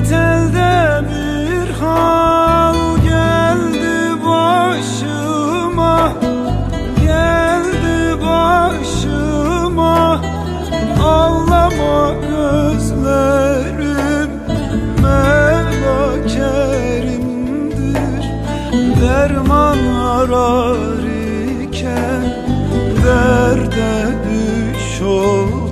Hasret bir hal geldi başıma Geldi başıma. Ağlama gözlerim Mevla Kerim'dir Derman arar iken Derde düş olur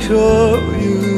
echo you.